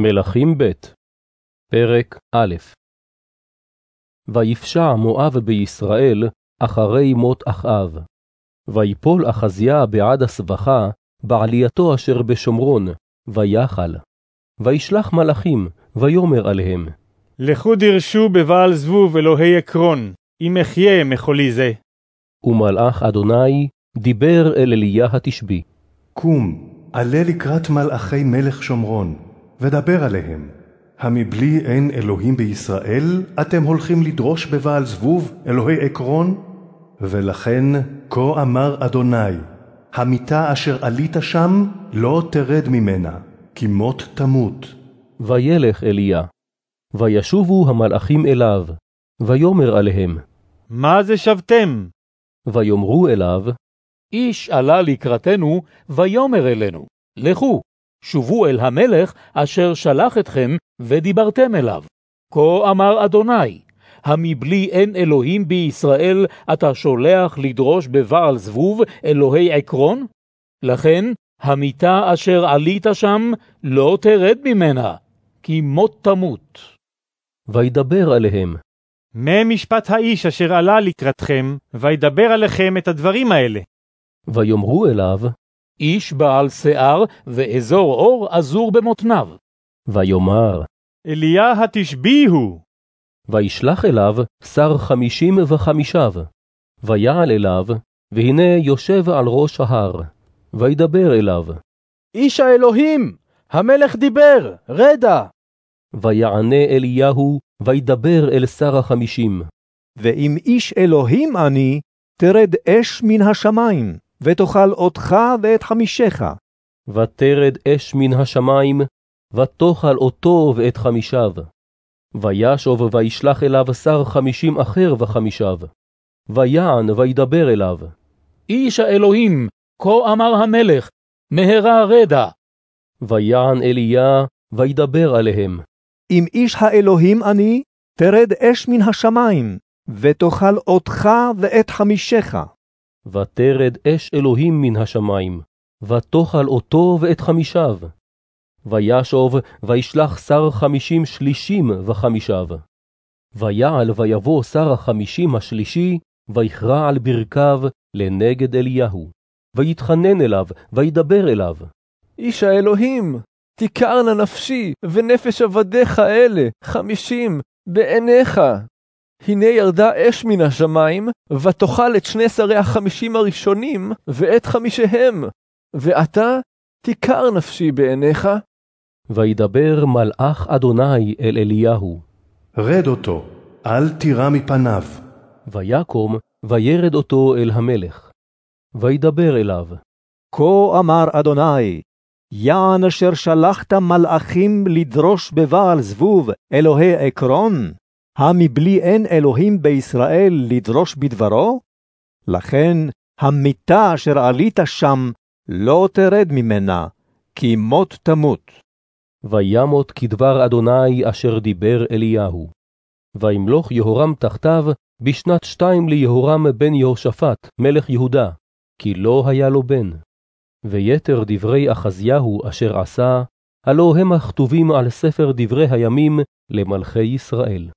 מלכים ב' פרק א' ויפשע מואב בישראל אחרי מות אחאב. ויפול אחזיה בעד הסבכה בעלייתו אשר בשומרון, ויחל. וישלח מלאכים, ויאמר עליהם. לכו דרשו בבעל זבוב אלוהי עקרון, אם אחיה מחולי זה. ומלאך אדוני דיבר אל אליה התשבי. קום, עלה לקראת מלאכי מלך שומרון, ודבר עליהם. המבלי אין אלוהים בישראל, אתם הולכים לדרוש בבעל זבוב, אלוהי עקרון? ולכן, כה אמר אדוני, המיטה אשר עלית שם, לא תרד ממנה, כי מות תמות. וילך אליה. וישובו המלאכים אליו, ויאמר עליהם. מה זה שבתם? ויאמרו אליו, איש עלה לקראתנו, ויאמר אלינו, לכו, שובו אל המלך אשר שלח אתכם, ודיברתם אליו. כה אמר אדוני, המבלי אין אלוהים בישראל, אתה שולח לדרוש בבעל זבוב אלוהי עקרון? לכן, המיטה אשר עלית שם, לא תרד ממנה, כי מות תמות. וידבר עליהם. מה משפט האיש אשר עלה לקראתכם, וידבר עליכם את הדברים האלה? ויאמרו אליו, איש בעל שיער, ואזור אור עזור במותניו. ויאמר, אליה התשבי הוא. וישלח אליו שר חמישים וחמישיו. ויעל אליו, והנה יושב על ראש ההר. וידבר אליו. איש האלוהים, המלך דיבר, רדה. ויענה אליהו, וידבר אל שר החמישים. ואם איש אלוהים אני, תרד אש מן השמיים, ותאכל אותך ואת חמישך. ותרד אש מן השמיים, ותאכל אותו ואת חמישיו. וישוב וישלח אליו שר חמישים אחר וחמישיו. ויען וידבר אליו. איש האלוהים, כה אמר המלך, מהרה רדה. ויען אליה, וידבר עליהם. אם איש האלוהים אני, תרד אש מן השמיים, ותאכל אותך ואת חמישך. ותרד אש אלוהים מן השמיים, ותאכל אותו ואת חמישיו. וישוב, וישלח שר חמישים שלישים וחמישיו. ויעל ויבוא שר החמישים השלישי, ויכרע על ברכיו לנגד אליהו. ויתחנן אליו, וידבר אליו. איש האלוהים, תיכרנה נפשי ונפש עבדיך אלה, חמישים, בעיניך. הנה ירדה אש מן השמיים, ותאכל את שני שרי החמישים הראשונים, ואת חמישיהם. ועתה תיכר נפשי בעיניך. וידבר מלאך אדוני אל אליהו. רד אותו, אל תירא מפניו. ויקום, וירד אותו אל המלך. וידבר אליו. כה אמר אדוני, יען אשר שלחת מלאכים לדרוש בבעל זבוב, אלוהי עקרון, המבלי אין אלוהים בישראל לדרוש בדברו? לכן המיטה אשר עלית שם לא תרד ממנה, כי מות תמות. וימות כדבר אדוני אשר דיבר אליהו. וימלוך יהורם תחתיו בשנת שתיים ליהורם בן יהושפט, מלך יהודה, כי לא היה לו בן. ויתר דברי אחזיהו אשר עשה, הלא הם הכתובים על ספר דברי הימים למלכי ישראל.